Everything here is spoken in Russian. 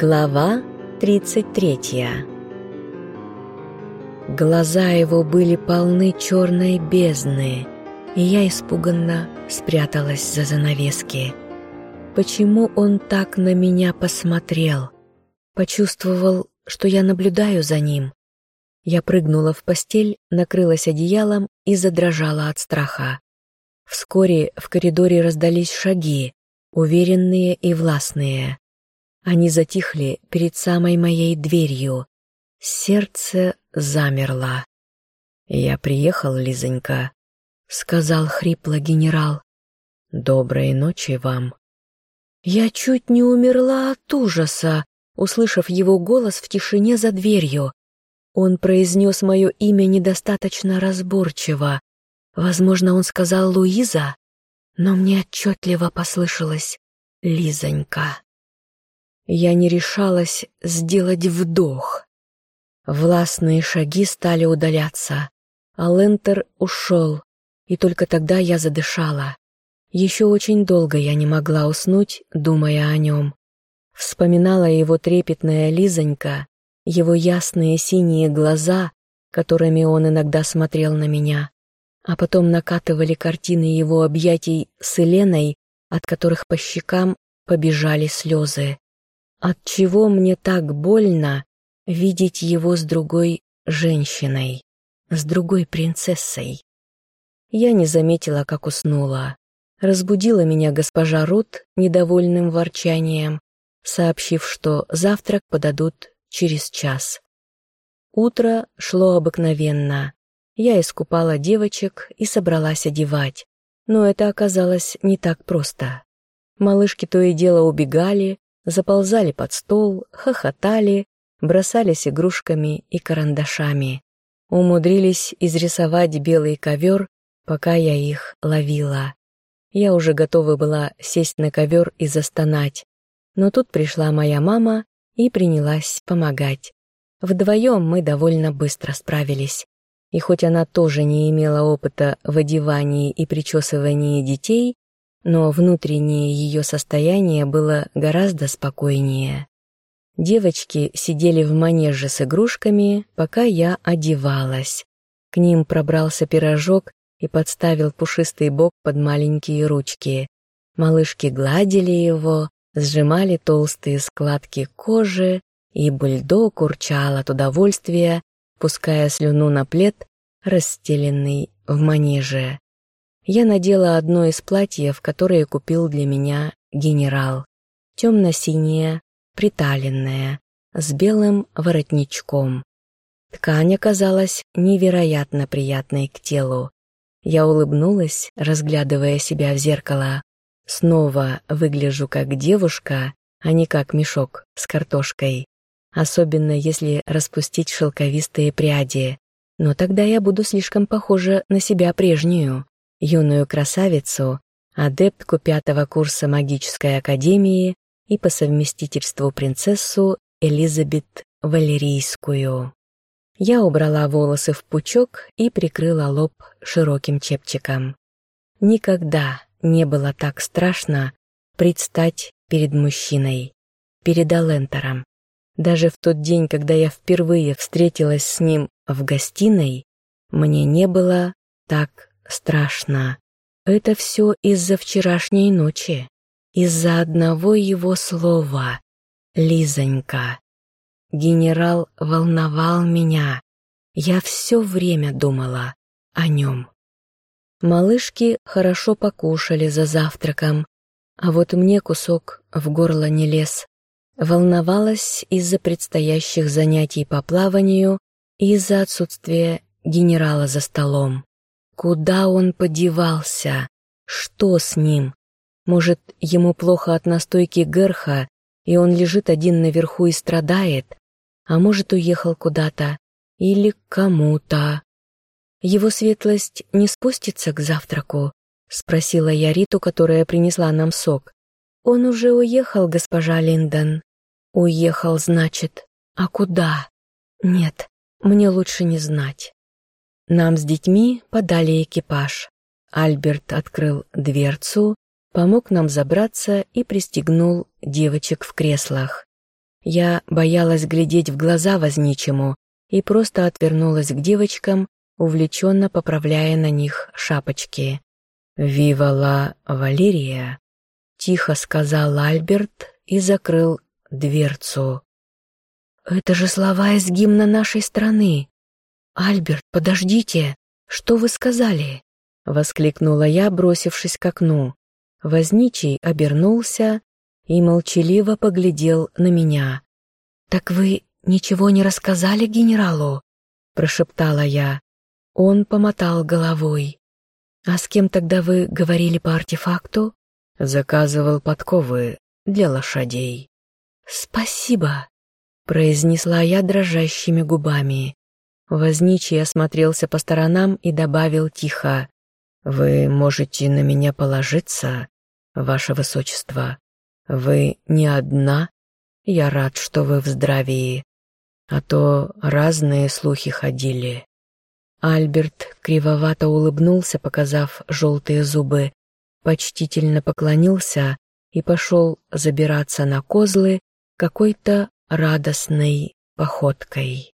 Глава 33 Глаза его были полны черной бездны, и я испуганно спряталась за занавески. Почему он так на меня посмотрел? Почувствовал, что я наблюдаю за ним. Я прыгнула в постель, накрылась одеялом и задрожала от страха. Вскоре в коридоре раздались шаги, уверенные и властные. Они затихли перед самой моей дверью. Сердце замерло. «Я приехал, Лизонька», — сказал хрипло генерал. «Доброй ночи вам». Я чуть не умерла от ужаса, услышав его голос в тишине за дверью. Он произнес мое имя недостаточно разборчиво. Возможно, он сказал «Луиза», но мне отчетливо послышалось «Лизонька». Я не решалась сделать вдох. Властные шаги стали удаляться, а Лентер ушел, и только тогда я задышала. Еще очень долго я не могла уснуть, думая о нем. Вспоминала его трепетная Лизонька, его ясные синие глаза, которыми он иногда смотрел на меня, а потом накатывали картины его объятий с Еленой, от которых по щекам побежали слезы. Отчего мне так больно видеть его с другой женщиной, с другой принцессой? Я не заметила, как уснула. Разбудила меня госпожа Рут недовольным ворчанием, сообщив, что завтрак подадут через час. Утро шло обыкновенно. Я искупала девочек и собралась одевать. Но это оказалось не так просто. Малышки то и дело убегали, заползали под стол, хохотали, бросались игрушками и карандашами. Умудрились изрисовать белый ковер, пока я их ловила. Я уже готова была сесть на ковер и застонать. Но тут пришла моя мама и принялась помогать. Вдвоем мы довольно быстро справились. И хоть она тоже не имела опыта в одевании и причесывании детей, но внутреннее ее состояние было гораздо спокойнее. Девочки сидели в манеже с игрушками, пока я одевалась. К ним пробрался пирожок и подставил пушистый бок под маленькие ручки. Малышки гладили его, сжимали толстые складки кожи, и бульдог урчал от удовольствия, пуская слюну на плед, расстеленный в манеже я надела одно из платьев, которое купил для меня генерал. Темно-синее, приталенное, с белым воротничком. Ткань оказалась невероятно приятной к телу. Я улыбнулась, разглядывая себя в зеркало. Снова выгляжу как девушка, а не как мешок с картошкой. Особенно если распустить шелковистые пряди. Но тогда я буду слишком похожа на себя прежнюю юную красавицу, адептку пятого курса магической академии и по совместительству принцессу Элизабет Валерийскую. Я убрала волосы в пучок и прикрыла лоб широким чепчиком. Никогда не было так страшно предстать перед мужчиной, перед Алентером. Даже в тот день, когда я впервые встретилась с ним в гостиной, мне не было так страшно. Это все из-за вчерашней ночи, из-за одного его слова «Лизонька». Генерал волновал меня. Я все время думала о нем. Малышки хорошо покушали за завтраком, а вот мне кусок в горло не лез. Волновалась из-за предстоящих занятий по плаванию и из-за отсутствия генерала за столом. Куда он подевался? Что с ним? Может, ему плохо от настойки Герха, и он лежит один наверху и страдает? А может, уехал куда-то? Или кому-то? Его светлость не спустится к завтраку? Спросила я Риту, которая принесла нам сок. Он уже уехал, госпожа Линдон. Уехал, значит. А куда? Нет, мне лучше не знать. Нам с детьми подали экипаж. Альберт открыл дверцу, помог нам забраться и пристегнул девочек в креслах. Я боялась глядеть в глаза возничему и просто отвернулась к девочкам, увлеченно поправляя на них шапочки. «Вива ла Валерия!» — тихо сказал Альберт и закрыл дверцу. «Это же слова из гимна нашей страны!» «Альберт, подождите! Что вы сказали?» — воскликнула я, бросившись к окну. Возничий обернулся и молчаливо поглядел на меня. «Так вы ничего не рассказали генералу?» — прошептала я. Он помотал головой. «А с кем тогда вы говорили по артефакту?» «Заказывал подковы для лошадей». «Спасибо», — произнесла я дрожащими губами. Возничий осмотрелся по сторонам и добавил тихо. «Вы можете на меня положиться, ваше высочество. Вы не одна? Я рад, что вы в здравии. А то разные слухи ходили». Альберт кривовато улыбнулся, показав желтые зубы, почтительно поклонился и пошел забираться на козлы какой-то радостной походкой.